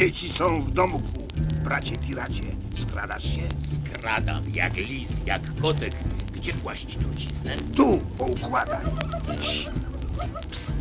Dzieci są w domku. Bracie piracie, skradasz się? Skradam jak lis, jak kotek. Gdzie kłaść truciznę? Tu poukładaj. Cii. Ps.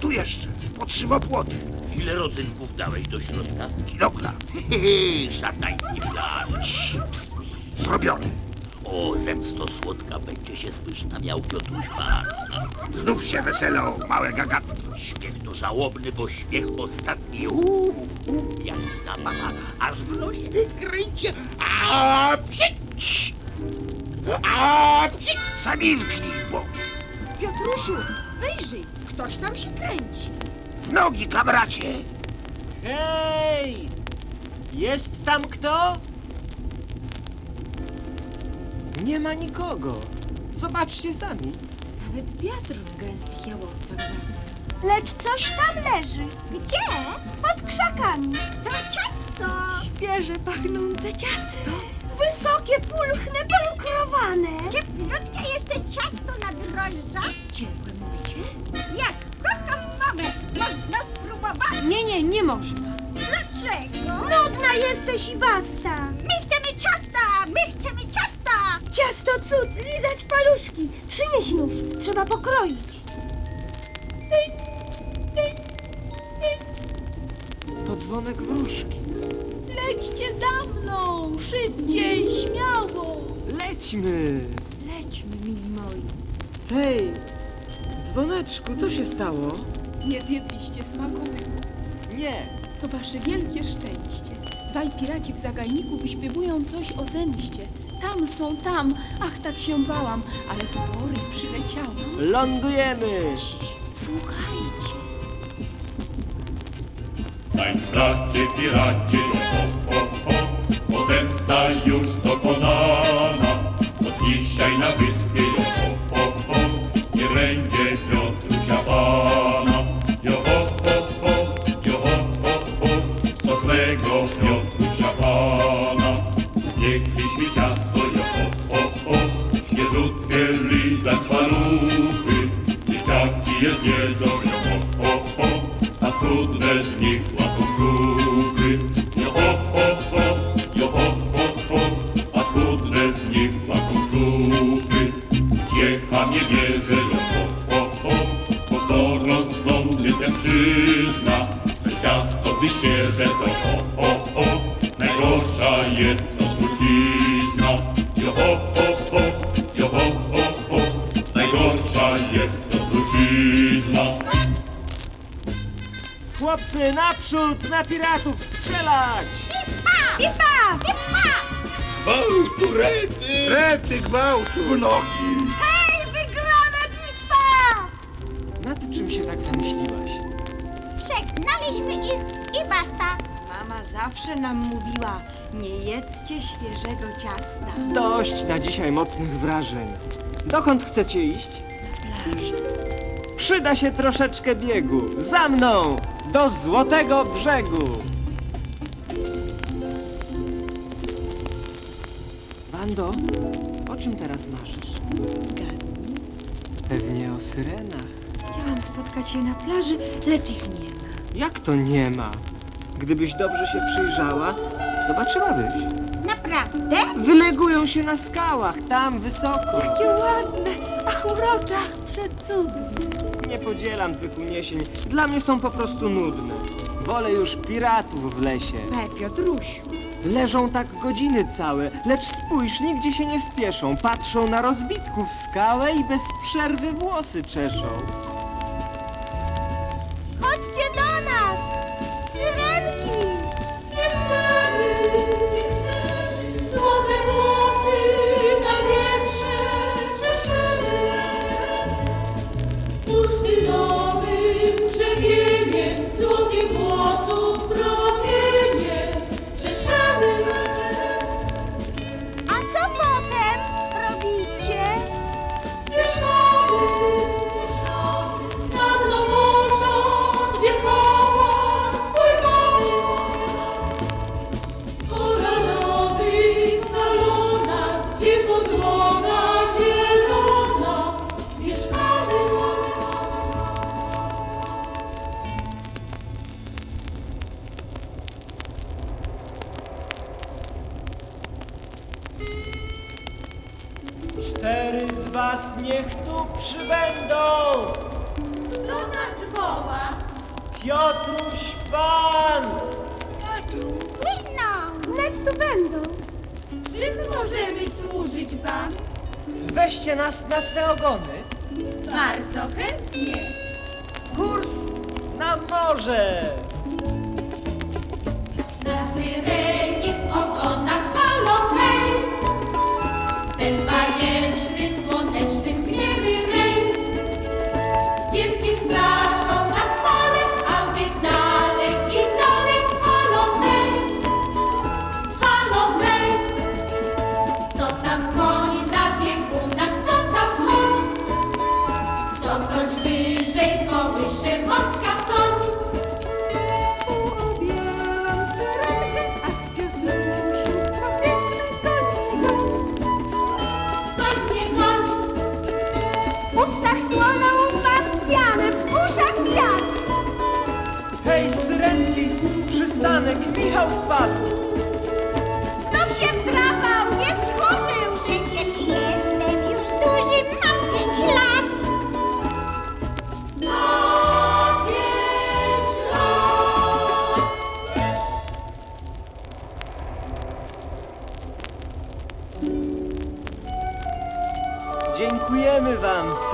Tu jeszcze, pod żywopłotem. Ile rodzynków dałeś do środka? Kilogram. Hehe, szatański plan. Cii. Ps. Zrobiony. O, zemsto słodka będzie się spyszna miał Piotruś Pan. Znów się weselą, małe gagatki. Śmiech to żałobny, bo śmiech ostatni. Uuu, aż w nosie kręcie. A, psić! A, psić! Zamilknij, bo Piotrusiu, wyjrzyj, ktoś tam się kręci. w nogi, kamracie. Hej! Jest tam kto? Nie ma nikogo. Zobaczcie sami. Nawet wiatr w gęstych jałowcach zasnął. Lecz coś tam leży. Gdzie? Pod krzakami. To ciasto. Świeże, pachnące ciasto. Wysokie, pulchne, polukrowane. Cieplutkie jeszcze ciasto na drożdżach. Ciepłe mówicie? Jak kocham mamę. Można spróbować. Nie, nie, nie można. Dlaczego? Nudna jesteś i basta. My chcemy ciasta. My chcemy ciasta. Ciasto cud. Lizać paluszki. Przynieś nóż. Trzeba pokroić. Dzwonek wróżki. Lećcie za mną, szybciej, śmiało. Lećmy! Lećmy, mili moi. Hej! Dzwoneczku, co się stało? Nie zjedliście smakołyku. Nie! To wasze wielkie szczęście. Dwaj piraci w zagajniku wyśpiewują coś o zemście. Tam są, tam. Ach, tak się bałam, ale w pory przyleciałam. Lądujemy! Słuchajcie. Tańcz bracie piracie, ho, ho, ho, bo zemsta już dokonana. Od dzisiaj na wyspie, ho, ho, ho, nie będzie Piotrusia Pana. A schudne z nich Chłopcy, naprzód! Na piratów strzelać! Pipa! Pipa! Gwałtu, rety! Rety gwałtu. W nogi. Hej, wygrana bitwa! Nad czym się tak zamyśliłaś? Przegnaliśmy ich i basta. Mama zawsze nam mówiła, nie jedzcie świeżego ciasta. Dość na dzisiaj mocnych wrażeń. Dokąd chcecie iść? Na plaży. Przyda się troszeczkę biegu. Za mną! Do Złotego Brzegu! Wando, o czym teraz marzysz? Zgadnij. Pewnie o syrenach. Chciałam spotkać je na plaży, lecz ich nie ma. Jak to nie ma? Gdybyś dobrze się przyjrzała, zobaczyłabyś. Naprawdę? Wylegują się na skałach, tam wysoko. Jakie ładne, ach urocza, przecudne. Nie podzielam tych uniesień. Dla mnie są po prostu nudne. Wolę już piratów w lesie. We, Piotrusiu, Leżą tak godziny całe, lecz spójrz, nigdzie się nie spieszą. Patrzą na rozbitków w skałę i bez przerwy włosy czeszą. Was niech tu przybędą! Kto nas woła? Piotruś Pan! Płyną! Wnet tu będą. Czym możemy służyć wam? Weźcie nas na swe ogony. Bardzo chętnie. Kurs na morze! Na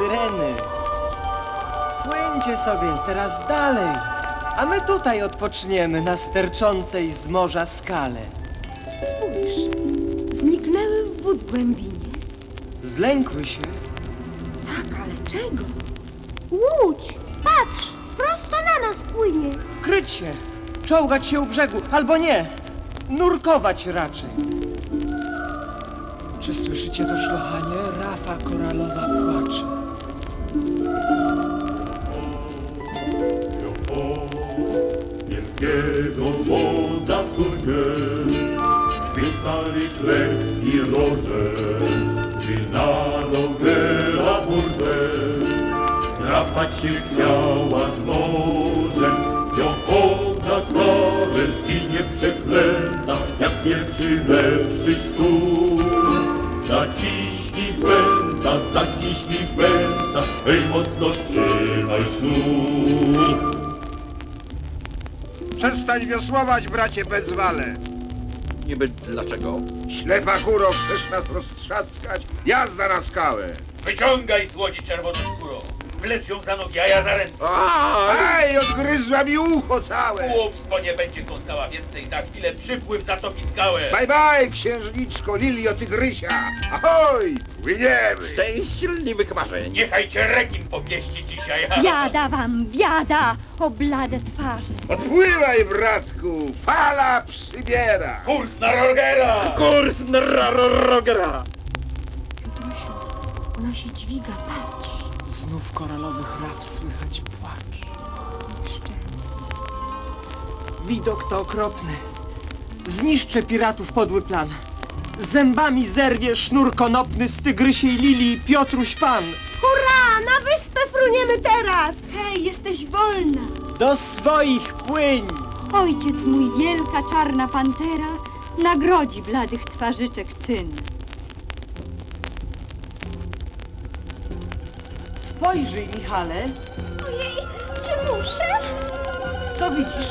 syreny. Płyńcie sobie teraz dalej, a my tutaj odpoczniemy na sterczącej z morza skale. Spójrz, zniknęły w wód głębinie. Zlękły się, Tak, ale czego? Łódź, patrz, prosto na nas płynie. kryć się, czołgać się u brzegu, albo nie, nurkować raczej. Czy słyszycie to szlochanie? Rafa koralowa płacze. Wielkiego wodza córkę Spytali klęski roże Gdy na Rogera burdę Drapać się chciała z nożem Ją wodza krole zginie przeklęta Jak pierwszy lepszy sztur Zaciśnij pęta, zaciśnij pęta Ej mocno trzymaj sznur Przestań wiosłować, bracie Bezwale. Niby dlaczego? Ślepa kuro, chcesz nas roztrzaskać? Jazda na skałę. Wyciągaj z łodzi czerwonoskórą. Wlecz ją za nogi, a ja za ręce. Ej, odgryzła mi ucho całe. Głupstwo nie będzie kąsała więcej. Za chwilę przypływ zatopi skałę. Bye bye, księżniczko Lilio Tygrysia. Ahoj, płyniemy. Szczęśliwych marzeń. Niechaj cię rekin pomieści dzisiaj. Biada wam, biada, o blade twarze. Odpływaj, bratku, fala przybiera. Kurs na Rogera! Kurs na Rogera! Piotrusiu, ona się dźwiga, patrz. Znów koralowych raf słychać płacz. Nieszczęsny. Widok to okropny. Zniszczę piratów podły plan. Zębami zerwie sznur konopny z tygrysiej lilii Piotruś Pan. Hurra, na wyspę fruniemy teraz. Hej, jesteś wolna. Do swoich płyń! Ojciec mój, wielka czarna pantera, nagrodzi bladych twarzyczek czyn. Spojrzyj, Michale, Ojej, czy muszę? co widzisz?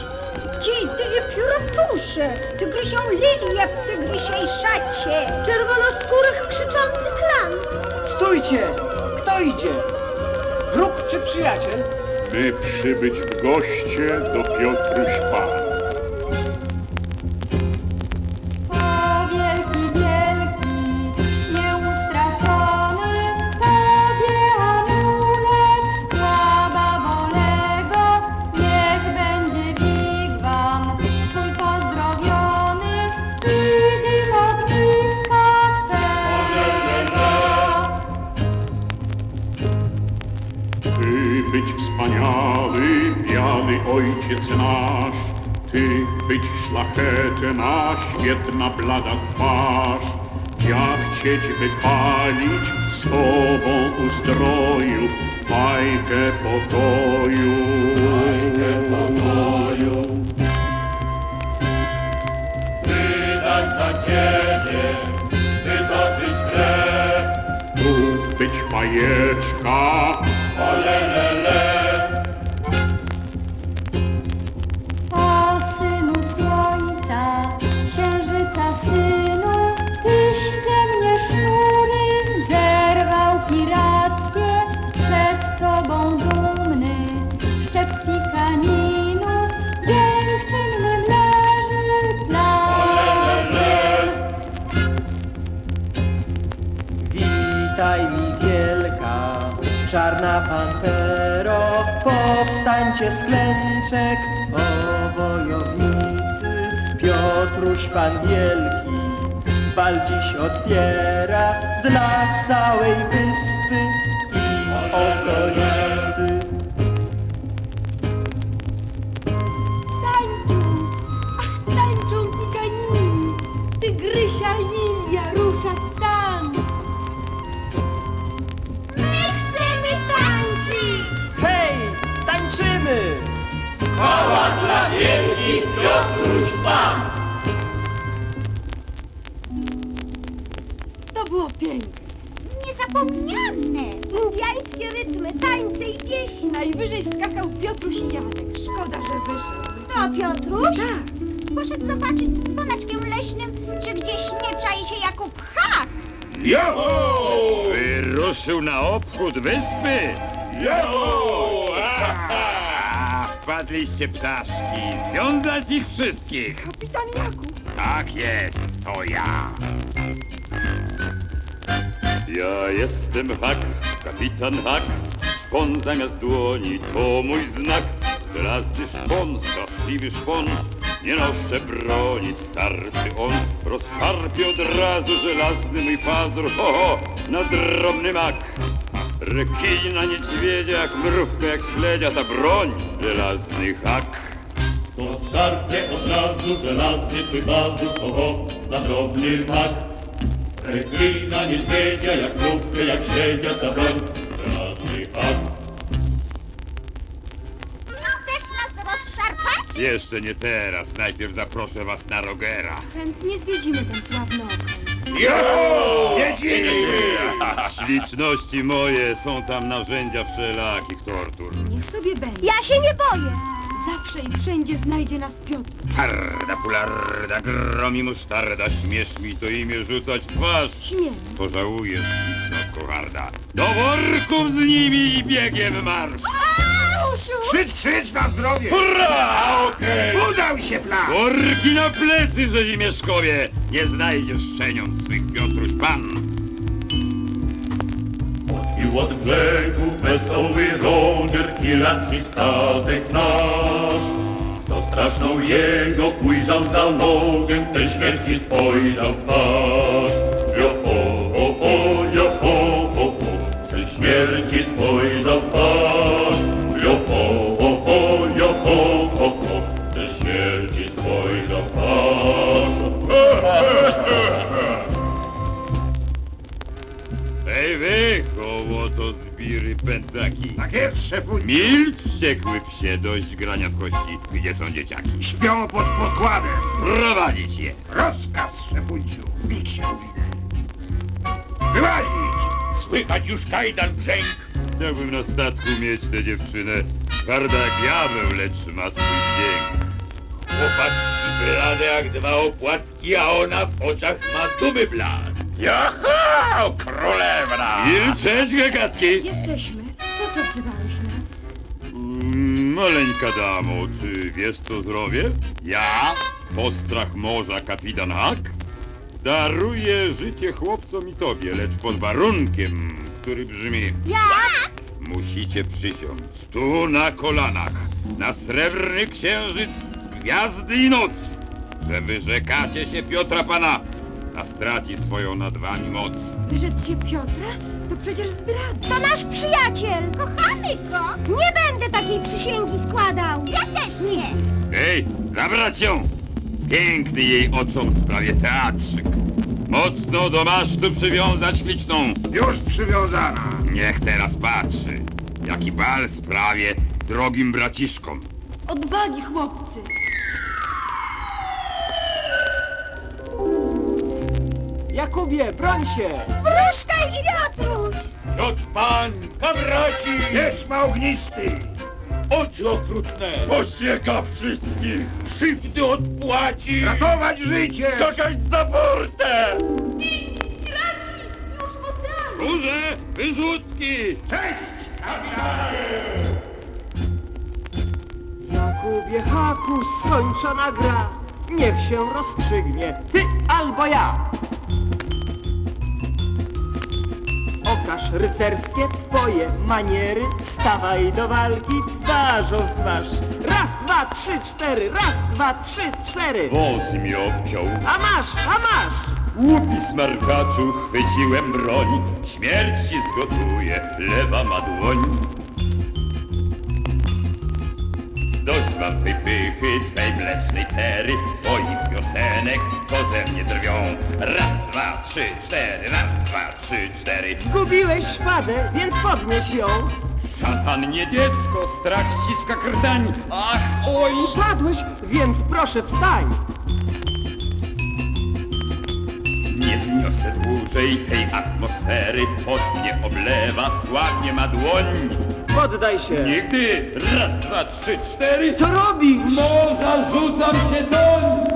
Ci, tyle pióropusze, tygrysią lilię w tygrysiej szacie, czerwonoskórych krzyczący klan. Stójcie! Kto idzie? Wróg czy przyjaciel? by przybyć w goście do Piotruś Pan. Wspaniały, biały ojciec nasz, Ty być szlachetna, świetna blada twarz. Ja chcieć wypalić z Tobą uzdroju fajkę pokoju. Fajkę pokoju. Wydać za Ciebie, wytoczyć krew, tu być fajeczka. O czarna pantero, powstańcie z klęczek, o wojownicy, Piotruś Pan Wielki, bal dziś otwiera dla całej wyspy i okolicy. Piękne. Niezapomniane! Indiańskie rytmy, tańce i pieśni. Najwyżej skakał Piotruś i Janek. Szkoda, że wyszedł. To Piotruś? Tak. Poszedł zobaczyć z dzwoneczkiem leśnym, czy gdzieś nie czai się Jakub Hak. Jo! Wyruszył na obchód wyspy. A, wpadliście ptaszki. Związać ich wszystkich. Kapitan Jakub. Tak jest, to ja. Ja jestem Hak, kapitan Hak. Szpon zamiast dłoni to mój znak. Żelazny szpon, straszliwy szpon. Nie noszę broni, starczy on. Rozszarpie od razu żelazny mój pazur. Ho, ho, na drobny mak. Rekina, niedźwiedzia, jak mrówka, jak śledzia, ta broń. Żelazny hak. To szarpie od razu żelazny twój pazur, oho, na drobny mak. Rekina, niedźwiedzia, jak mrówkę, jak śledzia, ta broń, żelazny hak. Chcesz nas rozszarpać? Jeszcze nie teraz. Najpierw zaproszę was na Rogera. Chętnie zwiedzimy ten sławny okręt. Jo! Śliczności moje, są tam narzędzia wszelakich tortur. Niech sobie będzie. Ja się nie boję. Zawsze i wszędzie znajdzie nas Piotr. Parda, pularda, gromi musztarda, śmiesz mi to imię rzucać twarz. Śmiem. Pożałujesz, śliczno kocharda. Do worków z nimi i biegiem marsz! Krzycz, krzycz na zdrowie! Hurra! Okej! Udał się plan! Worki na plecy, Rzezimieszkowie! Nie znajdziesz szczeniąc swych Piotruś Pan! Od brzegu wesoły Roger, piracki statek nasz. To straszną jego ujrzał załogę, ten śmierci spojrzał w twarz. Wy, kołoto zbiry pętaki! Tak jest, szefunciu. Milcz, wściekły psie, dość grania w kości. Gdzie są dzieciaki? Śpią pod pokładem. Prowadzić je! Rozkaz, szefunciu. Bik się winę. Wyłazić! Słychać już kajdan brzęk. Chciałbym na statku mieć tę dziewczynę. Twarda jak diabeł, lecz ma swój dźwięk. Chłopacki wyrady jak dwa opłatki, a ona w oczach ma dumy blask. Jaha, królewna! Milczeć, gagatki! Jesteśmy. Po co wzywałeś nas? Mm, Maleńka damo, czy wiesz co zrobię? Ja, postrach morza kapitan Hak, daruję życie chłopcom i tobie, lecz pod warunkiem, który brzmi Jak? Musicie przysiąc tu na kolanach, na srebrny księżyc, gwiazdy i noc, że wyrzekacie się Piotra Pana, a straci swoją nad wami moc. Wyrzec się Piotra? To przecież zdrada. To nasz przyjaciel. Kochamy go. Nie będę takiej przysięgi składał. Ja też nie. Hej, zabrać ją! Piękny jej oczom sprawie teatrzyk. Mocno do masztu przywiązać śliczną. Już przywiązana. Niech teraz patrzy, jaki bal sprawie drogim braciszkom. Odwagi, chłopcy. Jakubie, broń się! Wróżka i Piotruś. Piotr pan, kamraci! Wiedźma ognisty! Oczy okrutne! Posieka wszystkich! Krzywdy odpłaci! Ratować życie! Skakać za burtę! Piraci! Już oceanie! Burze, wyrzutki! Cześć, kapitanie! Jakubie Haku, skończona gra. Niech się rozstrzygnie, ty albo ja. Okaż rycerskie twoje maniery, stawaj do walki twarzą w twarz. Raz, dwa, trzy, cztery, raz, dwa, trzy, cztery. Wąs mi obciął, A masz, a masz! łupi smarkaczu, chwyciłem broń. Śmierć ci zgotuje, lewa ma dłoń. Dość mam tej pychy, twej mlecznej cery, twoich piosenek, co ze mnie drwią. Raz, dwa, trzy, cztery, raz, dwa, trzy, cztery. Zgubiłeś szpadę, więc podnieś ją. Szatan nie dziecko, strach ściska krtań. Ach, oj! Upadłeś, więc proszę wstań. Nie zniosę dłużej tej atmosfery, pot mnie oblewa, słabnie ma dłoń. Poddaj się. Nigdy! Raz, dwa, trzy, cztery! Co robisz? Morza, rzucam się doń!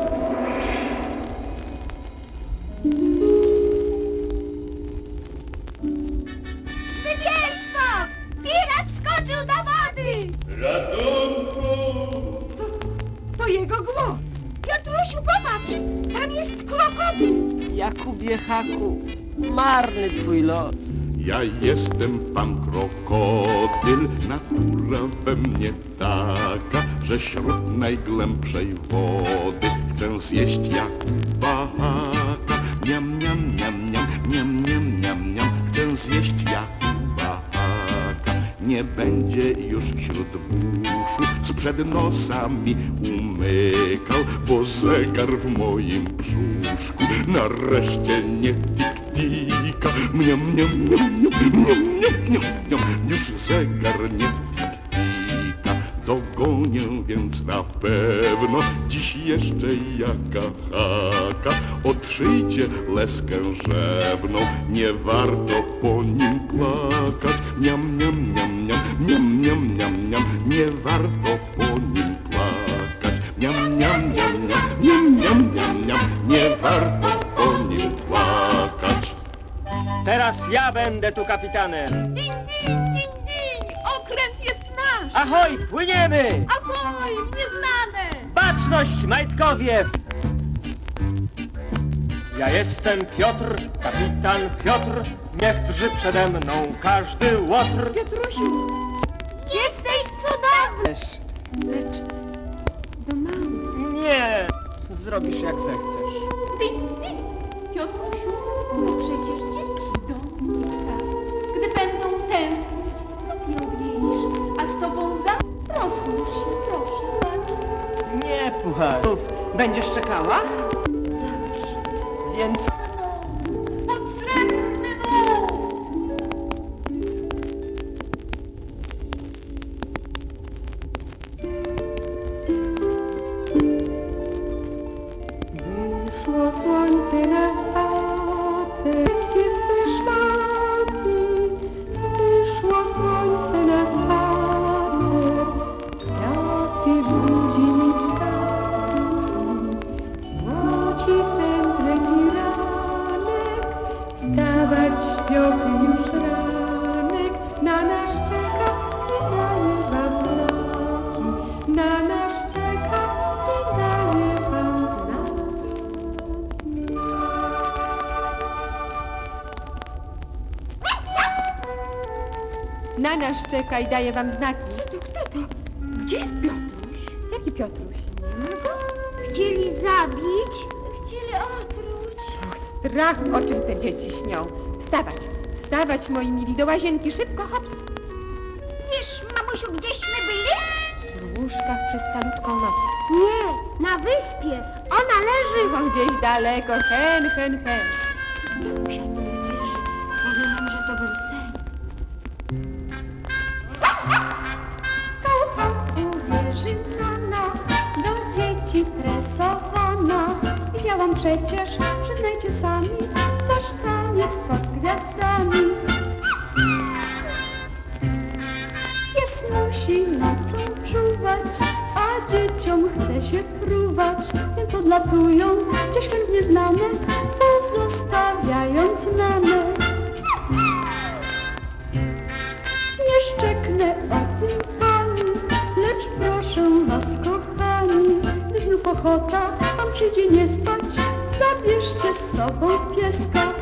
Marny twój los. Ja jestem pan krokodyl, natura we mnie taka, że śród najgłębszej wody chcę zjeść Jakuba Haka. Miam, miam, miam, miam, miam, miam, miam, miam, chcę zjeść Jakuba Haka. Nie będzie już wśród buszu sprzed nosa mi umykał, bo zegar w moim brzuszku nareszcie nie tik-tika. Mniam, mniam, mniam, mniam, mniam, mniam, mniam, mniam, już zegar nie tik-tika. Dogonię więc na pewno dziś jeszcze jaka haka. Otrzyjcie leskę rzewną, nie warto po nim płakać. Miam, miam, miam, miam, miam, miam, miam, miam, nie warto po nim płakać. Miam, miam, miam, miam, miam, miam, miam, nie warto Teraz ja będę tu kapitanem. Din, din, din, din! Okręt jest nasz! Ahoj, płyniemy! Ahoj, nieznane! Baczność, majtkowie! Ja jestem Piotr, kapitan Piotr, niech drży przede mną każdy łotr. Piotrusiu! Jesteś cudowny! Wiesz, Lecz do mamy. Nie, zrobisz jak zechcesz. Din, din! Piotrusiu, Płacz. Będziesz czekała? Zawsze. Więc i daje wam znaki. To kto to? Gdzie jest Piotruś? Jaki Piotruś? Nie ma go? Chcieli zabić? Chcieli otruć. Strach, o czym te dzieci śnią. Wstawać, wstawać, moi mili, do łazienki, szybko, hops. Wiesz, mamusiu, gdzieśmy byli? W łóżkach przez calutką noc. Nie, na wyspie. Ona leży. Gdzieś daleko, hen, hen, hen. przecież, przyznajcie sami, nasz taniec pod gwiazdami. Jest musi nocą czuwać, a dzieciom chce się fruwać, więc odlatują gdzieś chętnie znane, pozostawiając namy. Nie szczeknę o tym pani, lecz proszę was kochani, gdy znów ochota, wam przyjdzie nie spać, Zabierzcie z sobą pieska.